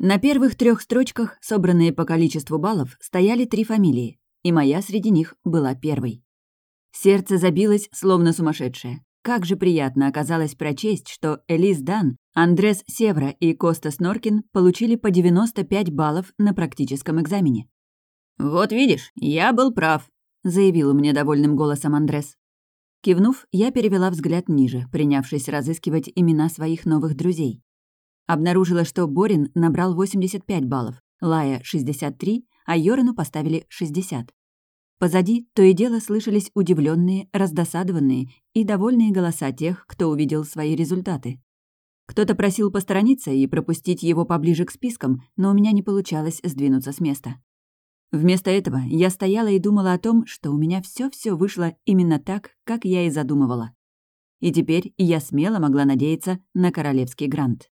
На первых трех строчках, собранные по количеству баллов, стояли три фамилии, и моя среди них была первой. Сердце забилось, словно сумасшедшее. Как же приятно оказалось прочесть, что Элис Дан, Андрес Севра и Костас Норкин получили по 95 баллов на практическом экзамене. «Вот видишь, я был прав», — заявил мне довольным голосом Андрес. Кивнув, я перевела взгляд ниже, принявшись разыскивать имена своих новых друзей. Обнаружила, что Борин набрал 85 баллов, Лая — 63, а Йорану поставили 60. Позади то и дело слышались удивленные, раздосадованные и довольные голоса тех, кто увидел свои результаты. Кто-то просил посторониться и пропустить его поближе к спискам, но у меня не получалось сдвинуться с места. Вместо этого я стояла и думала о том, что у меня все все вышло именно так, как я и задумывала. И теперь я смело могла надеяться на королевский грант.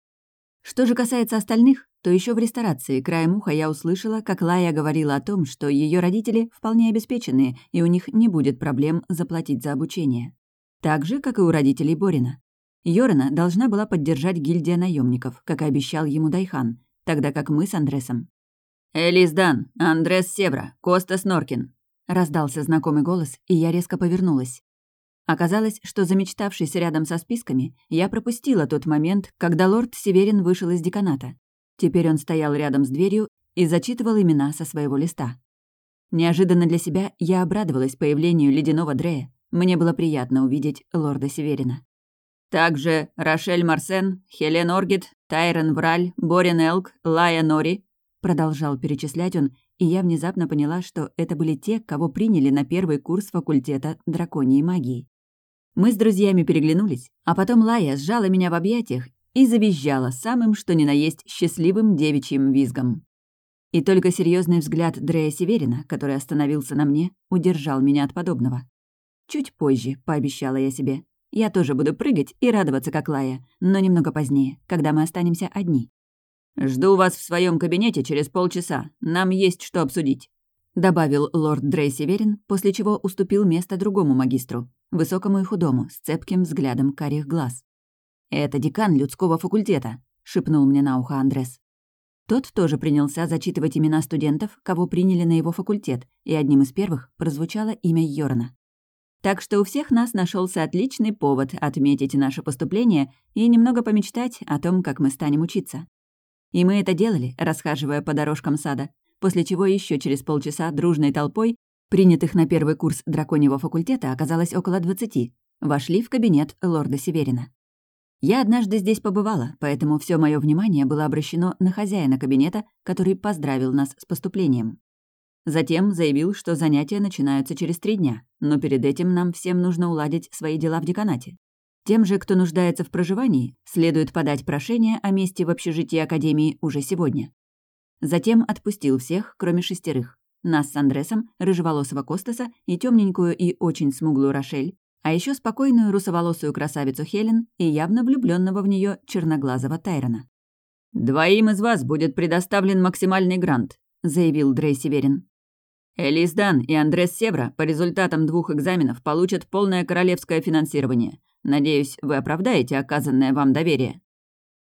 Что же касается остальных, то еще в ресторации краем уха я услышала, как Лая говорила о том, что ее родители вполне обеспеченные, и у них не будет проблем заплатить за обучение. Так же, как и у родителей Борина. Йорена должна была поддержать гильдия наемников, как и обещал ему Дайхан, тогда как мы с Андресом «Элис Дан, Андрес Севра, Костас Норкин», — раздался знакомый голос, и я резко повернулась. Оказалось, что замечтавшись рядом со списками, я пропустила тот момент, когда лорд Северин вышел из деканата. Теперь он стоял рядом с дверью и зачитывал имена со своего листа. Неожиданно для себя я обрадовалась появлению ледяного Дрея. Мне было приятно увидеть лорда Северина. Также Рошель Марсен, Хелен Оргит, Тайрон Враль, Борин Элк, Лая Нори, Продолжал перечислять он, и я внезапно поняла, что это были те, кого приняли на первый курс факультета драконьей магии. Мы с друзьями переглянулись, а потом Лая сжала меня в объятиях и завизжала самым что ни на есть счастливым девичьим визгом. И только серьезный взгляд Дрея Северина, который остановился на мне, удержал меня от подобного. Чуть позже, пообещала я себе, я тоже буду прыгать и радоваться, как Лая, но немного позднее, когда мы останемся одни. «Жду вас в своем кабинете через полчаса. Нам есть что обсудить», — добавил лорд Дрей Северин, после чего уступил место другому магистру, высокому и худому, с цепким взглядом карих глаз. «Это декан людского факультета», — шепнул мне на ухо Андрес. Тот тоже принялся зачитывать имена студентов, кого приняли на его факультет, и одним из первых прозвучало имя Йорна. Так что у всех нас нашелся отличный повод отметить наше поступление и немного помечтать о том, как мы станем учиться. И мы это делали, расхаживая по дорожкам сада, после чего еще через полчаса дружной толпой, принятых на первый курс драконьего факультета, оказалось около двадцати, вошли в кабинет лорда Северина. Я однажды здесь побывала, поэтому все мое внимание было обращено на хозяина кабинета, который поздравил нас с поступлением. Затем заявил, что занятия начинаются через три дня, но перед этим нам всем нужно уладить свои дела в деканате. Тем же, кто нуждается в проживании, следует подать прошение о месте в общежитии Академии уже сегодня. Затем отпустил всех, кроме шестерых. Нас с Андресом, рыжеволосого Костаса и темненькую и очень смуглую Рошель, а еще спокойную русоволосую красавицу Хелен и явно влюбленного в нее черноглазого Тайрона. «Двоим из вас будет предоставлен максимальный грант», — заявил Дрей Северин. Элис Дан и Андрес Севра по результатам двух экзаменов получат полное королевское финансирование. Надеюсь, вы оправдаете оказанное вам доверие».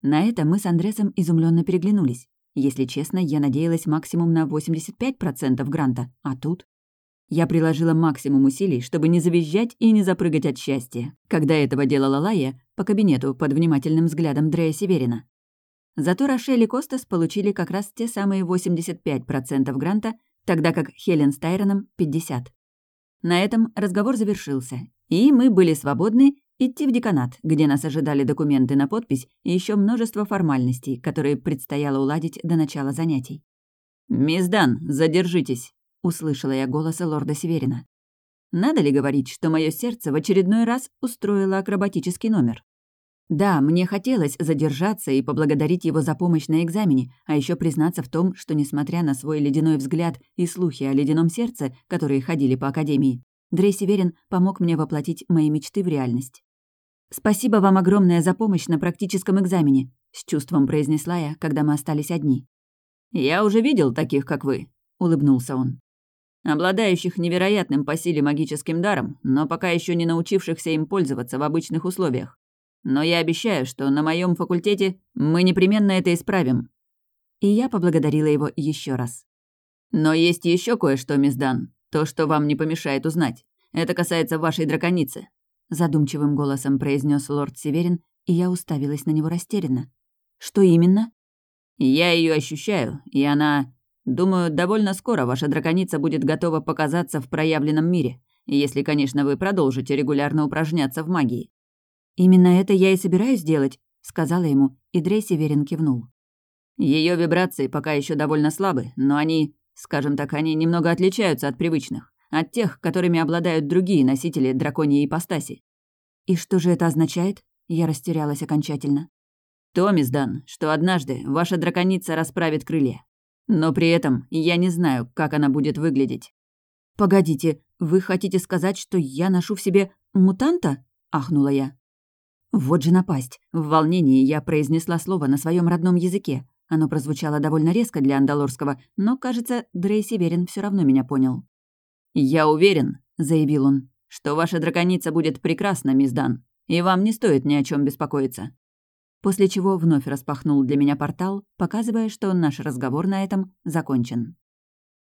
На это мы с Андресом изумленно переглянулись. Если честно, я надеялась максимум на 85% гранта, а тут... Я приложила максимум усилий, чтобы не завизжать и не запрыгать от счастья, когда этого делала Лая по кабинету под внимательным взглядом Дрея Северина. Зато Рошель и Костас получили как раз те самые 85% гранта, тогда как Хелен с Тайроном — 50%. На этом разговор завершился, и мы были свободны идти в деканат, где нас ожидали документы на подпись и еще множество формальностей, которые предстояло уладить до начала занятий. «Мисс Дан, задержитесь», — услышала я голос лорда Северина. Надо ли говорить, что мое сердце в очередной раз устроило акробатический номер? Да, мне хотелось задержаться и поблагодарить его за помощь на экзамене, а еще признаться в том, что, несмотря на свой ледяной взгляд и слухи о ледяном сердце, которые ходили по Академии, Дрей Северин помог мне воплотить мои мечты в реальность. «Спасибо вам огромное за помощь на практическом экзамене», — с чувством произнесла я, когда мы остались одни. «Я уже видел таких, как вы», — улыбнулся он. «Обладающих невероятным по силе магическим даром, но пока еще не научившихся им пользоваться в обычных условиях. Но я обещаю, что на моем факультете мы непременно это исправим». И я поблагодарила его еще раз. «Но есть еще кое-что, мисс Дан. То, что вам не помешает узнать. Это касается вашей драконицы», — задумчивым голосом произнес лорд Северин, и я уставилась на него растерянно. «Что именно?» «Я ее ощущаю, и она... Думаю, довольно скоро ваша драконица будет готова показаться в проявленном мире, если, конечно, вы продолжите регулярно упражняться в магии». «Именно это я и собираюсь делать», — сказала ему, и Дрей Северин кивнул. Ее вибрации пока еще довольно слабы, но они, скажем так, они немного отличаются от привычных, от тех, которыми обладают другие носители драконьей ипостаси. «И что же это означает?» Я растерялась окончательно. «То, Дан, что однажды ваша драконица расправит крылья. Но при этом я не знаю, как она будет выглядеть». «Погодите, вы хотите сказать, что я ношу в себе мутанта?» — ахнула я. Вот же напасть. В волнении я произнесла слово на своем родном языке. Оно прозвучало довольно резко для андалорского, но, кажется, Дрей Северин все равно меня понял. «Я уверен», — заявил он, — «что ваша драконица будет прекрасна, мисс Дан, и вам не стоит ни о чем беспокоиться». После чего вновь распахнул для меня портал, показывая, что наш разговор на этом закончен.